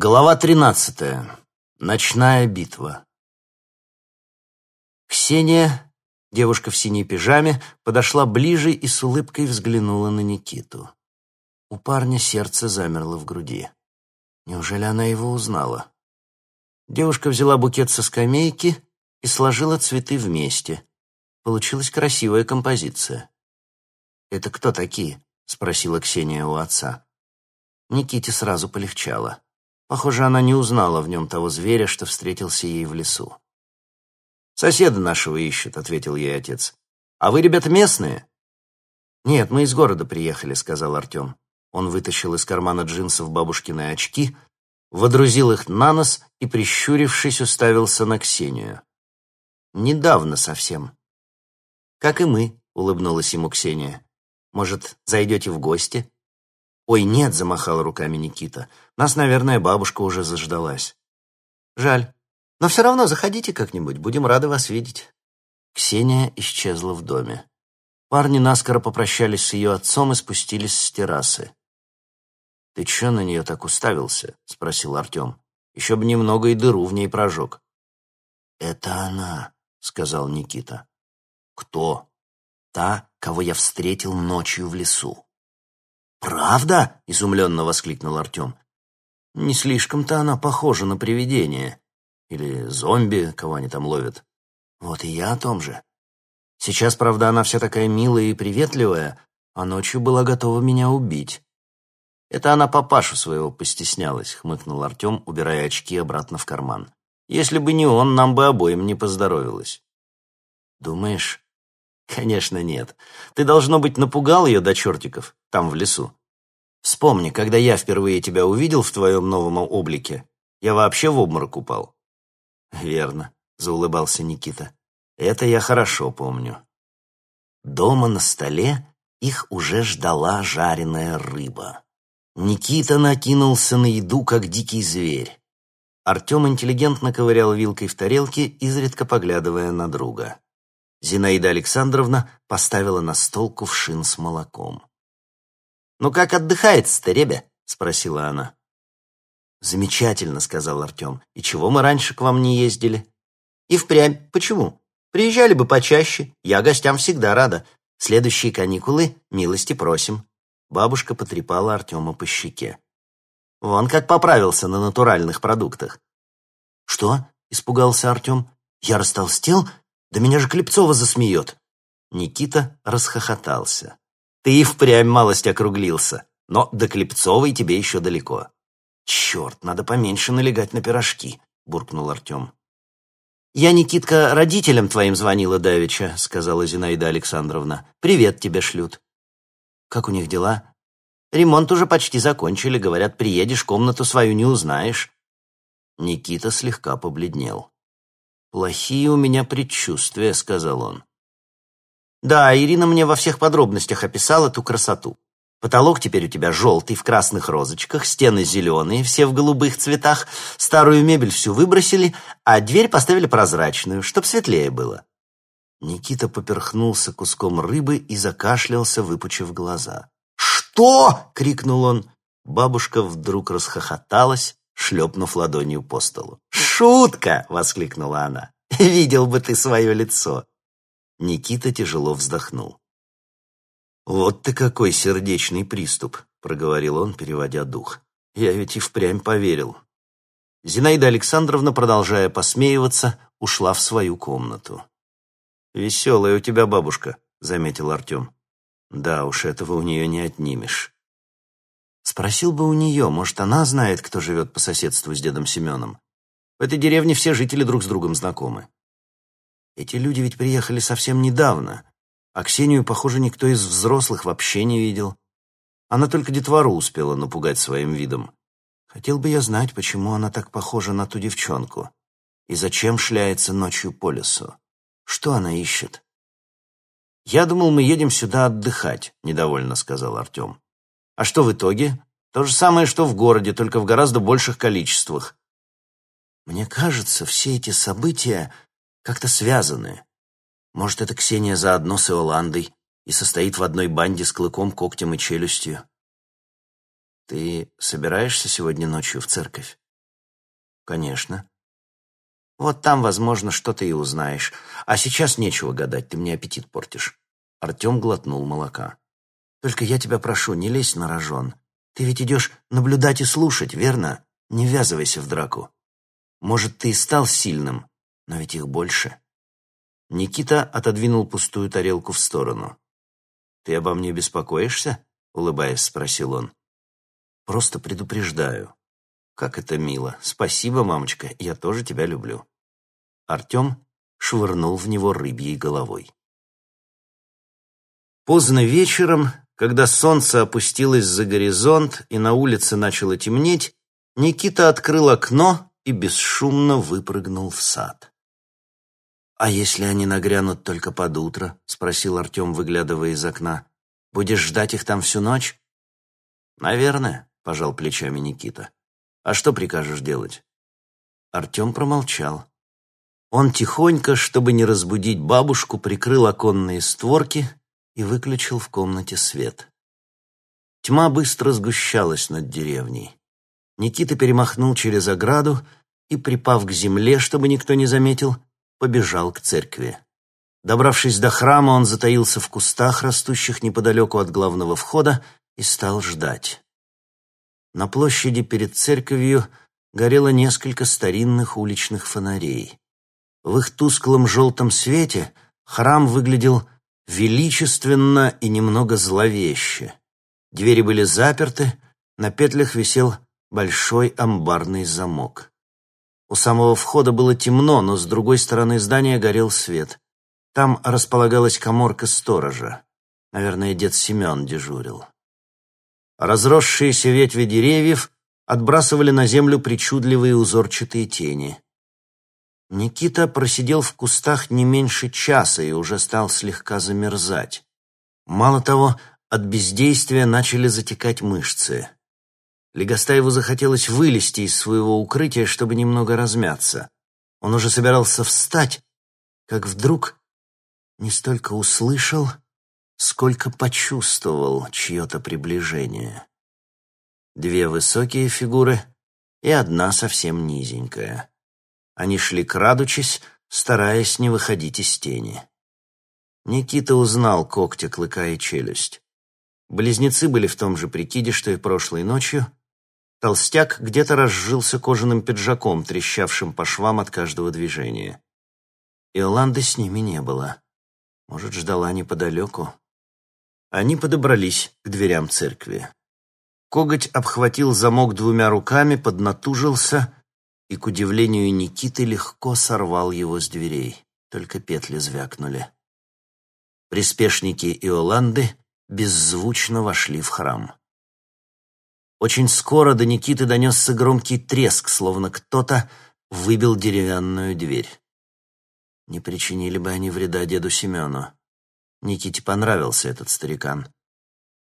Глава тринадцатая. Ночная битва. Ксения, девушка в синей пижаме, подошла ближе и с улыбкой взглянула на Никиту. У парня сердце замерло в груди. Неужели она его узнала? Девушка взяла букет со скамейки и сложила цветы вместе. Получилась красивая композиция. «Это кто такие?» — спросила Ксения у отца. Никите сразу полегчало. Похоже, она не узнала в нем того зверя, что встретился ей в лесу. «Соседа нашего ищут», — ответил ей отец. «А вы, ребята, местные?» «Нет, мы из города приехали», — сказал Артем. Он вытащил из кармана джинсов бабушкины очки, водрузил их на нос и, прищурившись, уставился на Ксению. «Недавно совсем». «Как и мы», — улыбнулась ему Ксения. «Может, зайдете в гости?» «Ой, нет», — замахал руками Никита. «Нас, наверное, бабушка уже заждалась». «Жаль. Но все равно заходите как-нибудь, будем рады вас видеть». Ксения исчезла в доме. Парни наскоро попрощались с ее отцом и спустились с террасы. «Ты че на нее так уставился?» — спросил Артем. «Еще бы немного и дыру в ней прожег». «Это она», — сказал Никита. «Кто?» «Та, кого я встретил ночью в лесу». «Правда?» — изумленно воскликнул Артем. «Не слишком-то она похожа на привидение. Или зомби, кого они там ловят. Вот и я о том же. Сейчас, правда, она вся такая милая и приветливая, а ночью была готова меня убить». «Это она папашу своего постеснялась», — хмыкнул Артем, убирая очки обратно в карман. «Если бы не он, нам бы обоим не поздоровилось». «Думаешь?» Конечно, нет. Ты, должно быть, напугал ее до чертиков, там, в лесу. Вспомни, когда я впервые тебя увидел в твоем новом облике, я вообще в обморок упал. Верно, заулыбался Никита. Это я хорошо помню. Дома на столе их уже ждала жареная рыба. Никита накинулся на еду, как дикий зверь. Артем интеллигентно ковырял вилкой в тарелке, изредка поглядывая на друга. Зинаида Александровна поставила на стол кувшин с молоком. «Ну как отдыхается-то, ребя?» — спросила она. «Замечательно», — сказал Артем. «И чего мы раньше к вам не ездили?» «И впрямь. Почему? Приезжали бы почаще. Я гостям всегда рада. Следующие каникулы милости просим». Бабушка потрепала Артема по щеке. «Вон как поправился на натуральных продуктах». «Что?» — испугался Артем. «Я растолстел? Да меня же Клепцова засмеет!» Никита расхохотался. «Ты и впрямь малость округлился, но до Клепцовой тебе еще далеко». «Черт, надо поменьше налегать на пирожки», — буркнул Артем. «Я, Никитка, родителям твоим звонила давеча», — сказала Зинаида Александровна. «Привет тебе шлют». «Как у них дела?» «Ремонт уже почти закончили. Говорят, приедешь, комнату свою не узнаешь». Никита слегка побледнел. «Плохие у меня предчувствия», — сказал он. «Да, Ирина мне во всех подробностях описала эту красоту. Потолок теперь у тебя желтый, в красных розочках, стены зеленые, все в голубых цветах, старую мебель всю выбросили, а дверь поставили прозрачную, чтоб светлее было». Никита поперхнулся куском рыбы и закашлялся, выпучив глаза. «Что?» — крикнул он. Бабушка вдруг расхохоталась, шлепнув ладонью по столу. «Шутка!» — воскликнула она. «Видел бы ты свое лицо!» Никита тяжело вздохнул. «Вот ты какой сердечный приступ!» — проговорил он, переводя дух. «Я ведь и впрямь поверил». Зинаида Александровна, продолжая посмеиваться, ушла в свою комнату. «Веселая у тебя бабушка», — заметил Артем. «Да уж, этого у нее не отнимешь». Спросил бы у нее, может, она знает, кто живет по соседству с дедом Семеном. В этой деревне все жители друг с другом знакомы. Эти люди ведь приехали совсем недавно, а Ксению, похоже, никто из взрослых вообще не видел. Она только детвору успела напугать своим видом. Хотел бы я знать, почему она так похожа на ту девчонку. И зачем шляется ночью по лесу? Что она ищет? «Я думал, мы едем сюда отдыхать», — недовольно сказал Артем. «А что в итоге? То же самое, что в городе, только в гораздо больших количествах. Мне кажется, все эти события как-то связаны. Может, это Ксения заодно с Иоландой и состоит в одной банде с клыком, когтем и челюстью. «Ты собираешься сегодня ночью в церковь?» Конечно. Вот там, возможно, что-то и узнаешь. А сейчас нечего гадать, ты мне аппетит портишь. Артем глотнул молока. Только я тебя прошу, не лезь на рожон. Ты ведь идешь наблюдать и слушать, верно? Не ввязывайся в драку. Может, ты и стал сильным, но ведь их больше. Никита отодвинул пустую тарелку в сторону. «Ты обо мне беспокоишься?» — улыбаясь, спросил он. «Просто предупреждаю. Как это мило. Спасибо, мамочка, я тоже тебя люблю». Артем швырнул в него рыбьей головой. Поздно вечером, когда солнце опустилось за горизонт и на улице начало темнеть, Никита открыл окно и бесшумно выпрыгнул в сад. «А если они нагрянут только под утро?» — спросил Артем, выглядывая из окна. «Будешь ждать их там всю ночь?» «Наверное», — пожал плечами Никита. «А что прикажешь делать?» Артем промолчал. Он тихонько, чтобы не разбудить бабушку, прикрыл оконные створки и выключил в комнате свет. Тьма быстро сгущалась над деревней. Никита перемахнул через ограду и, припав к земле, чтобы никто не заметил, побежал к церкви. Добравшись до храма, он затаился в кустах, растущих неподалеку от главного входа, и стал ждать. На площади перед церковью горело несколько старинных уличных фонарей. В их тусклом желтом свете храм выглядел величественно и немного зловеще. Двери были заперты, на петлях висел большой амбарный замок. У самого входа было темно, но с другой стороны здания горел свет. Там располагалась коморка сторожа. Наверное, дед Семен дежурил. Разросшиеся ветви деревьев отбрасывали на землю причудливые узорчатые тени. Никита просидел в кустах не меньше часа и уже стал слегка замерзать. Мало того, от бездействия начали затекать мышцы. Легостаеву захотелось вылезти из своего укрытия, чтобы немного размяться. Он уже собирался встать, как вдруг не столько услышал, сколько почувствовал чье-то приближение. Две высокие фигуры и одна совсем низенькая. Они шли крадучись, стараясь не выходить из тени. Никита узнал когтя, клыка и челюсть. Близнецы были в том же прикиде, что и прошлой ночью, Толстяк где-то разжился кожаным пиджаком, трещавшим по швам от каждого движения. Иоланды с ними не было. Может, ждала неподалеку. Они подобрались к дверям церкви. Коготь обхватил замок двумя руками, поднатужился и, к удивлению Никиты, легко сорвал его с дверей. Только петли звякнули. Приспешники Иоланды беззвучно вошли в храм. Очень скоро до Никиты донесся громкий треск, словно кто-то выбил деревянную дверь. Не причинили бы они вреда деду Семену. Никите понравился этот старикан.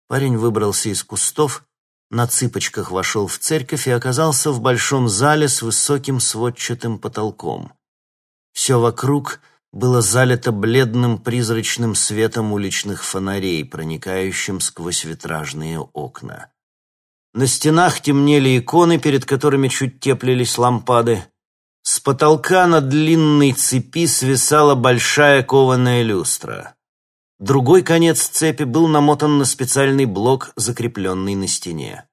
Парень выбрался из кустов, на цыпочках вошел в церковь и оказался в большом зале с высоким сводчатым потолком. Все вокруг было залито бледным призрачным светом уличных фонарей, проникающим сквозь витражные окна. На стенах темнели иконы, перед которыми чуть теплились лампады. С потолка на длинной цепи свисала большая кованая люстра. Другой конец цепи был намотан на специальный блок, закрепленный на стене.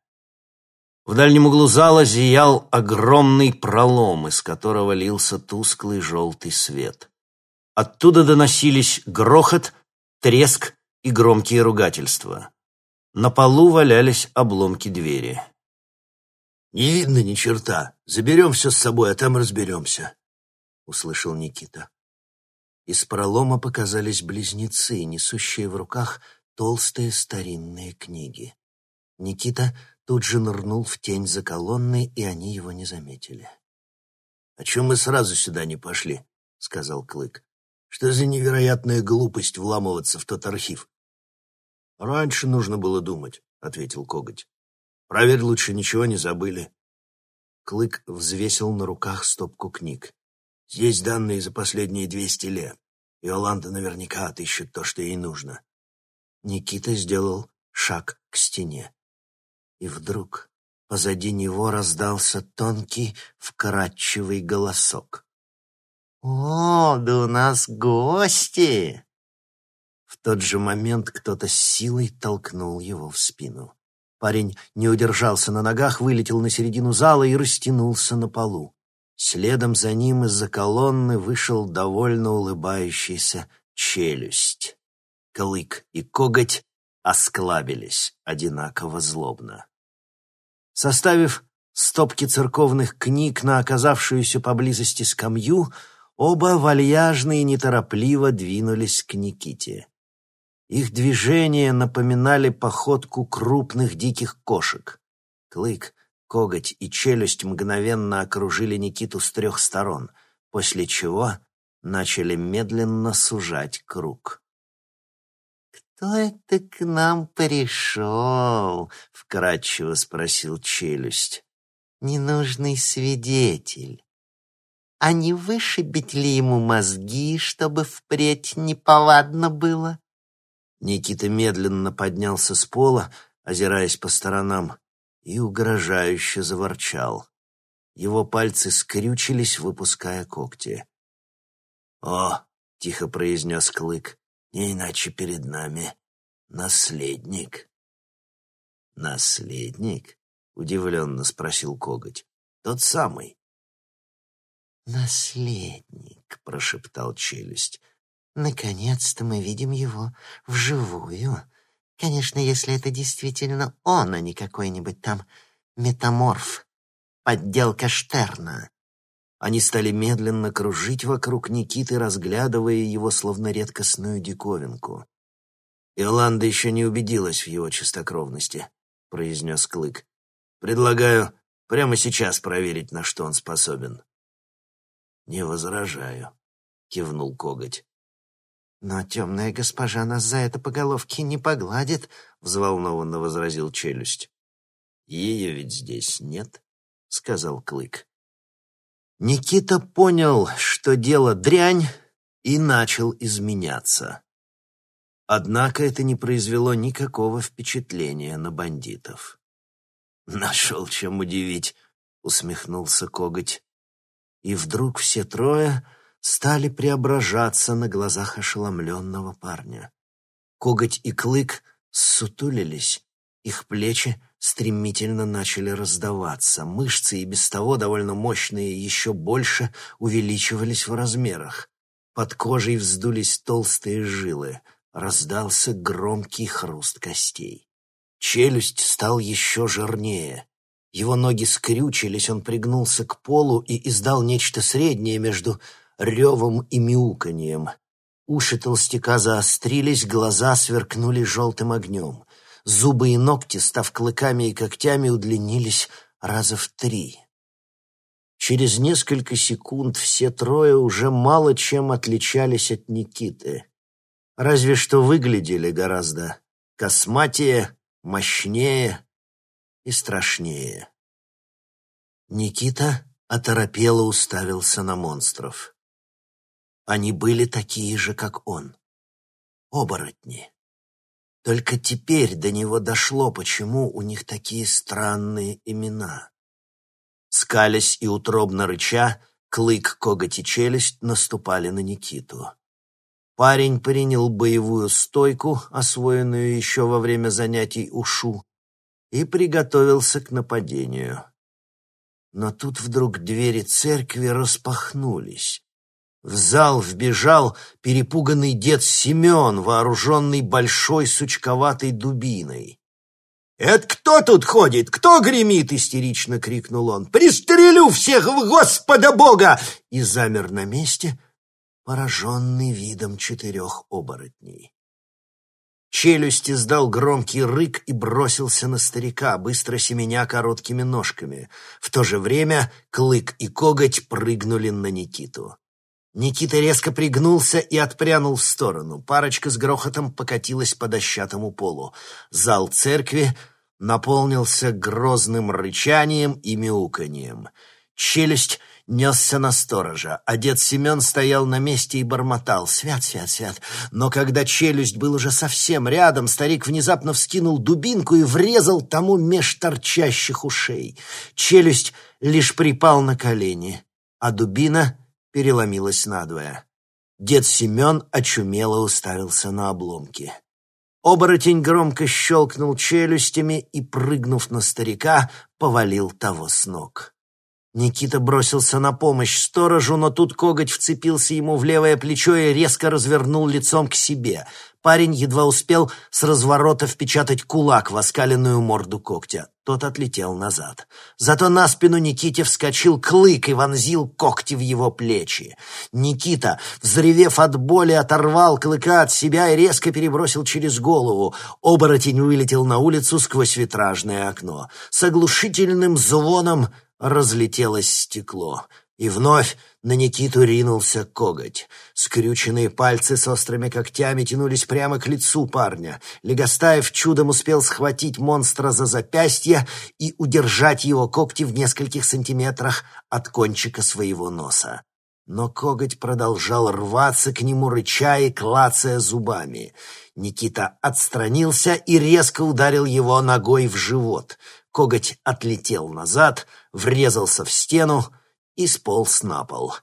В дальнем углу зала зиял огромный пролом, из которого лился тусклый желтый свет. Оттуда доносились грохот, треск и громкие ругательства. На полу валялись обломки двери. «Не видно ни черта. Заберем все с собой, а там разберемся», — услышал Никита. Из пролома показались близнецы, несущие в руках толстые старинные книги. Никита тут же нырнул в тень за колонной, и они его не заметили. «А чем мы сразу сюда не пошли?» — сказал Клык. «Что за невероятная глупость вламываться в тот архив? «Раньше нужно было думать», — ответил Коготь. «Проверь лучше, ничего не забыли». Клык взвесил на руках стопку книг. «Здесь данные за последние двести лет. Иоланда наверняка отыщет то, что ей нужно». Никита сделал шаг к стене. И вдруг Позади него раздался тонкий, вкрадчивый голосок. «О, да у нас гости!» В тот же момент кто-то с силой толкнул его в спину. Парень не удержался на ногах, вылетел на середину зала и растянулся на полу. Следом за ним из-за колонны вышел довольно улыбающийся челюсть. Клык и коготь осклабились одинаково злобно. Составив стопки церковных книг на оказавшуюся поблизости скамью, оба вальяжно и неторопливо двинулись к Никите. Их движения напоминали походку крупных диких кошек. Клык, коготь и челюсть мгновенно окружили Никиту с трех сторон, после чего начали медленно сужать круг. «Кто это к нам пришел?» — вкратчиво спросил челюсть. «Ненужный свидетель. А не вышибить ли ему мозги, чтобы впредь неповадно было?» Никита медленно поднялся с пола, озираясь по сторонам, и угрожающе заворчал. Его пальцы скрючились, выпуская когти. «О!» — тихо произнес Клык. «Не иначе перед нами наследник». «Наследник?» — удивленно спросил Коготь. «Тот самый». «Наследник», — прошептал челюсть. Наконец-то мы видим его вживую. Конечно, если это действительно он, а не какой-нибудь там метаморф, подделка Штерна. Они стали медленно кружить вокруг Никиты, разглядывая его словно редкостную диковинку. «Иоланда еще не убедилась в его чистокровности», — произнес Клык. «Предлагаю прямо сейчас проверить, на что он способен». «Не возражаю», — кивнул Коготь. «Но темная госпожа нас за это по головке не погладит», — взволнованно возразил челюсть. «Ее ведь здесь нет», — сказал Клык. Никита понял, что дело дрянь, и начал изменяться. Однако это не произвело никакого впечатления на бандитов. «Нашел чем удивить», — усмехнулся Коготь. И вдруг все трое стали преображаться на глазах ошеломленного парня. Коготь и клык ссутулились, их плечи стремительно начали раздаваться, мышцы и без того довольно мощные еще больше увеличивались в размерах. Под кожей вздулись толстые жилы, раздался громкий хруст костей. Челюсть стал еще жирнее. Его ноги скрючились, он пригнулся к полу и издал нечто среднее между ревом и мяуканьем. Уши толстяка заострились, глаза сверкнули желтым огнем. Зубы и ногти, став клыками и когтями, удлинились раза в три. Через несколько секунд все трое уже мало чем отличались от Никиты. Разве что выглядели гораздо косматее, мощнее и страшнее. Никита оторопело уставился на монстров. Они были такие же, как он. Оборотни. Только теперь до него дошло, почему у них такие странные имена. Скалясь и утробно рыча, клык, коготь и челюсть наступали на Никиту. Парень принял боевую стойку, освоенную еще во время занятий ушу, и приготовился к нападению. Но тут вдруг двери церкви распахнулись, в зал вбежал перепуганный дед Семен, вооруженный большой сучковатой дубиной. «Это кто тут ходит? Кто гремит?» — истерично крикнул он. «Пристрелю всех в Господа Бога!» И замер на месте, пораженный видом четырех оборотней. Челюсть издал громкий рык и бросился на старика, быстро семеня короткими ножками. В то же время клык и коготь прыгнули на Никиту. Никита резко пригнулся и отпрянул в сторону. Парочка с грохотом покатилась по дощатому полу. Зал церкви наполнился грозным рычанием и мяуканьем. Челюсть несся на сторожа, а дед Семен стоял на месте и бормотал «Свят, свят, свят». Но когда челюсть был уже совсем рядом, старик внезапно вскинул дубинку и врезал тому меж торчащих ушей. Челюсть лишь припал на колени, а дубина переломилась надвое. Дед Семен очумело уставился на обломки. Оборотень громко щелкнул челюстями и, прыгнув на старика, повалил того с ног. Никита бросился на помощь сторожу, но тут коготь вцепился ему в левое плечо и резко развернул лицом к себе. Парень едва успел с разворота впечатать кулак в оскаленную морду когтя. Тот отлетел назад. Зато на спину Никите вскочил клык и вонзил когти в его плечи. Никита, взревев от боли, оторвал клыка от себя и резко перебросил через голову. Оборотень вылетел на улицу сквозь витражное окно. С оглушительным звоном разлетелось стекло. И вновь на Никиту ринулся коготь. Скрюченные пальцы с острыми когтями тянулись прямо к лицу парня. Легостаев чудом успел схватить монстра за запястье и удержать его когти в нескольких сантиметрах от кончика своего носа. Но коготь продолжал рваться к нему, рыча и клацая зубами. Никита отстранился и резко ударил его ногой в живот. Коготь отлетел назад, врезался в стену и сполз на пол.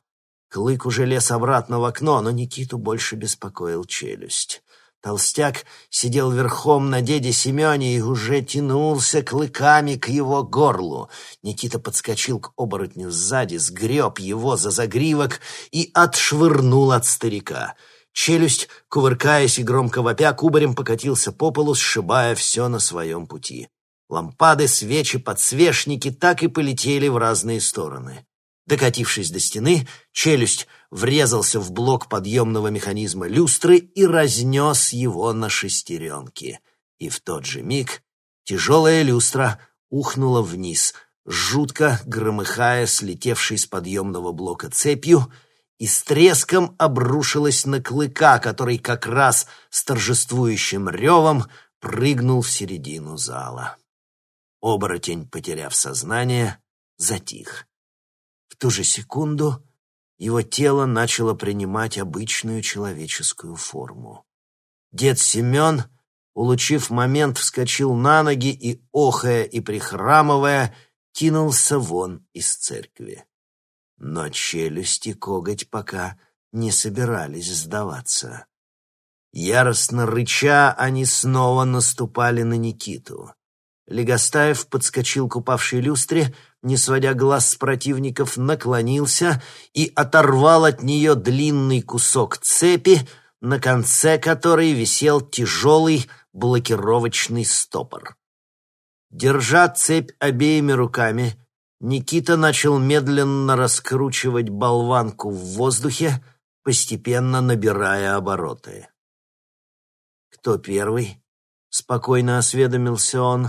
Клык уже лез обратно в окно, но Никиту больше беспокоил челюсть. Толстяк сидел верхом на деде Семене и уже тянулся клыками к его горлу. Никита подскочил к оборотню сзади, сгреб его за загривок и отшвырнул от старика. Челюсть, кувыркаясь и громко вопя, кубарем покатился по полу, сшибая все на своем пути. Лампады, свечи, подсвечники так и полетели в разные стороны. Докатившись до стены, челюсть врезался в блок подъемного механизма люстры и разнес его на шестеренки. И в тот же миг тяжелая люстра ухнула вниз, жутко громыхая слетевшей с подъемного блока цепью, и с треском обрушилась на клыка, который как раз с торжествующим ревом прыгнул в середину зала. Оборотень, потеряв сознание, затих. В ту же секунду его тело начало принимать обычную человеческую форму. Дед Семен, улучив момент, вскочил на ноги и, охая и прихрамывая, кинулся вон из церкви. Но челюсти коготь пока не собирались сдаваться. Яростно рыча, они снова наступали на Никиту. Легостаев подскочил к упавшей люстре, не сводя глаз с противников, наклонился и оторвал от нее длинный кусок цепи, на конце которой висел тяжелый блокировочный стопор. Держа цепь обеими руками, Никита начал медленно раскручивать болванку в воздухе, постепенно набирая обороты. «Кто первый?» — спокойно осведомился он.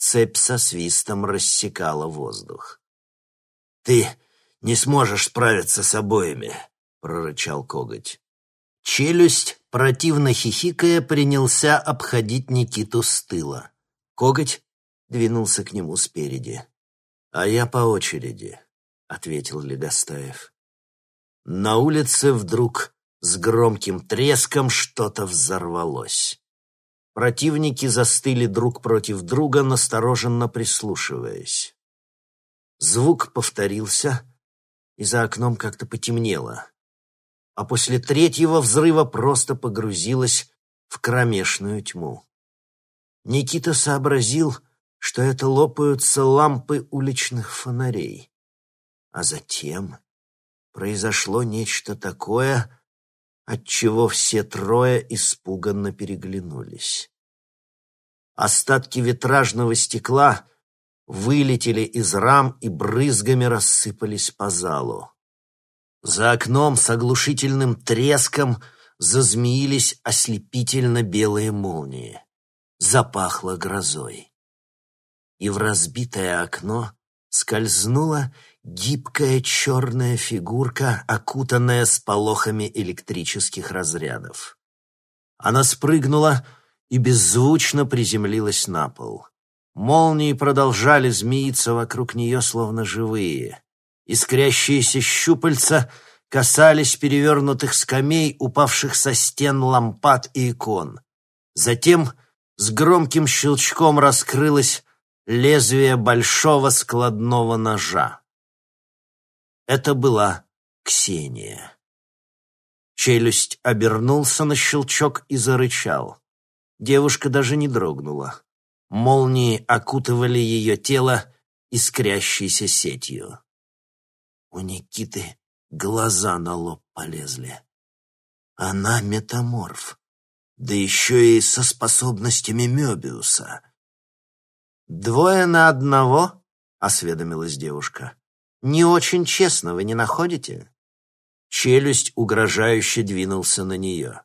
Цепь со свистом рассекала воздух. «Ты не сможешь справиться с обоими», — прорычал коготь. Челюсть, противно хихикая, принялся обходить Никиту с тыла. Коготь двинулся к нему спереди. «А я по очереди», — ответил Легостаев. На улице вдруг с громким треском что-то взорвалось. Противники застыли друг против друга, настороженно прислушиваясь. Звук повторился, и за окном как-то потемнело. А после третьего взрыва просто погрузилась в кромешную тьму. Никита сообразил, что это лопаются лампы уличных фонарей. А затем произошло нечто такое, отчего все трое испуганно переглянулись. Остатки витражного стекла вылетели из рам и брызгами рассыпались по залу. За окном с оглушительным треском зазмеились ослепительно белые молнии. Запахло грозой. И в разбитое окно скользнула гибкая черная фигурка, окутанная сполохами электрических разрядов. Она спрыгнула и беззвучно приземлилась на пол. Молнии продолжали змеиться вокруг нее, словно живые. Искрящиеся щупальца касались перевернутых скамей, упавших со стен лампад и икон. Затем с громким щелчком раскрылось лезвие большого складного ножа. Это была Ксения. Челюсть обернулся на щелчок и зарычал. Девушка даже не дрогнула. Молнии окутывали ее тело искрящейся сетью. У Никиты глаза на лоб полезли. Она метаморф, да еще и со способностями Мёбиуса. «Двое на одного?» — осведомилась девушка. «Не очень честно, вы не находите?» Челюсть угрожающе двинулся на нее.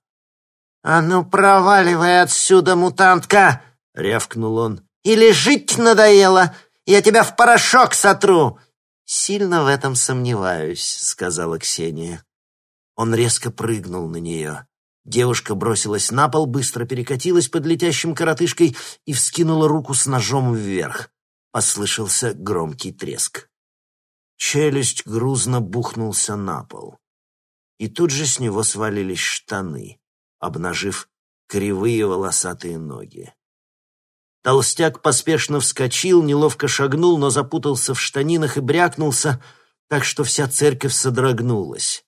«А ну, проваливай отсюда, мутантка!» — рявкнул он. «Или жить надоело! Я тебя в порошок сотру!» «Сильно в этом сомневаюсь», — сказала Ксения. Он резко прыгнул на нее. Девушка бросилась на пол, быстро перекатилась под летящим коротышкой и вскинула руку с ножом вверх. Послышался громкий треск. Челюсть грузно бухнулся на пол. И тут же с него свалились штаны обнажив кривые волосатые ноги. Толстяк поспешно вскочил, неловко шагнул, но запутался в штанинах и брякнулся, так что вся церковь содрогнулась.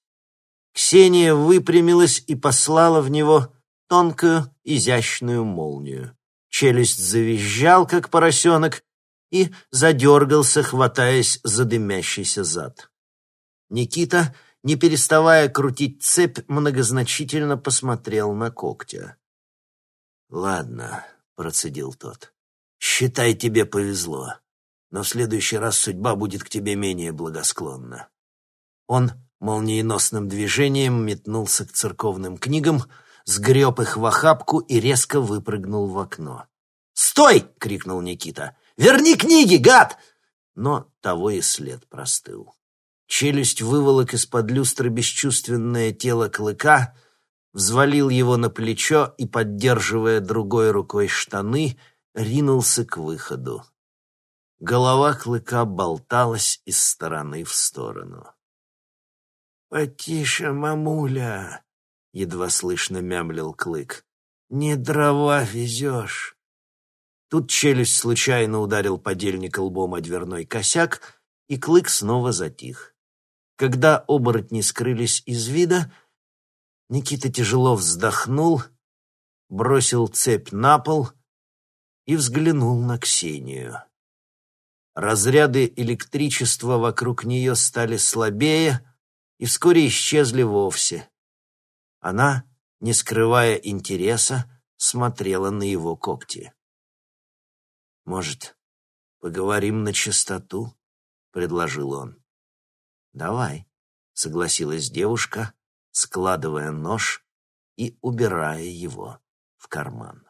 Ксения выпрямилась и послала в него тонкую, изящную молнию. Челюсть завизжал, как поросенок, и задергался, хватаясь за дымящийся зад. Никита не переставая крутить цепь, многозначительно посмотрел на когтя. «Ладно», — процедил тот, — «считай, тебе повезло, но в следующий раз судьба будет к тебе менее благосклонна». Он молниеносным движением метнулся к церковным книгам, сгреб их в охапку и резко выпрыгнул в окно. «Стой!» — крикнул Никита. «Верни книги, гад!» Но того и след простыл. Челюсть выволок из-под люстры бесчувственное тело клыка, взвалил его на плечо и, поддерживая другой рукой штаны, ринулся к выходу. Голова клыка болталась из стороны в сторону. «Потише, мамуля!» — едва слышно мямлил клык. «Не дрова везешь!» Тут челюсть случайно ударил подельника лбом о дверной косяк, и клык снова затих. Когда оборотни скрылись из вида, Никита тяжело вздохнул, бросил цепь на пол и взглянул на Ксению. Разряды электричества вокруг нее стали слабее и вскоре исчезли вовсе. Она, не скрывая интереса, смотрела на его когти. «Может, поговорим на чистоту?» — предложил он. «Давай», — согласилась девушка, складывая нож и убирая его в карман.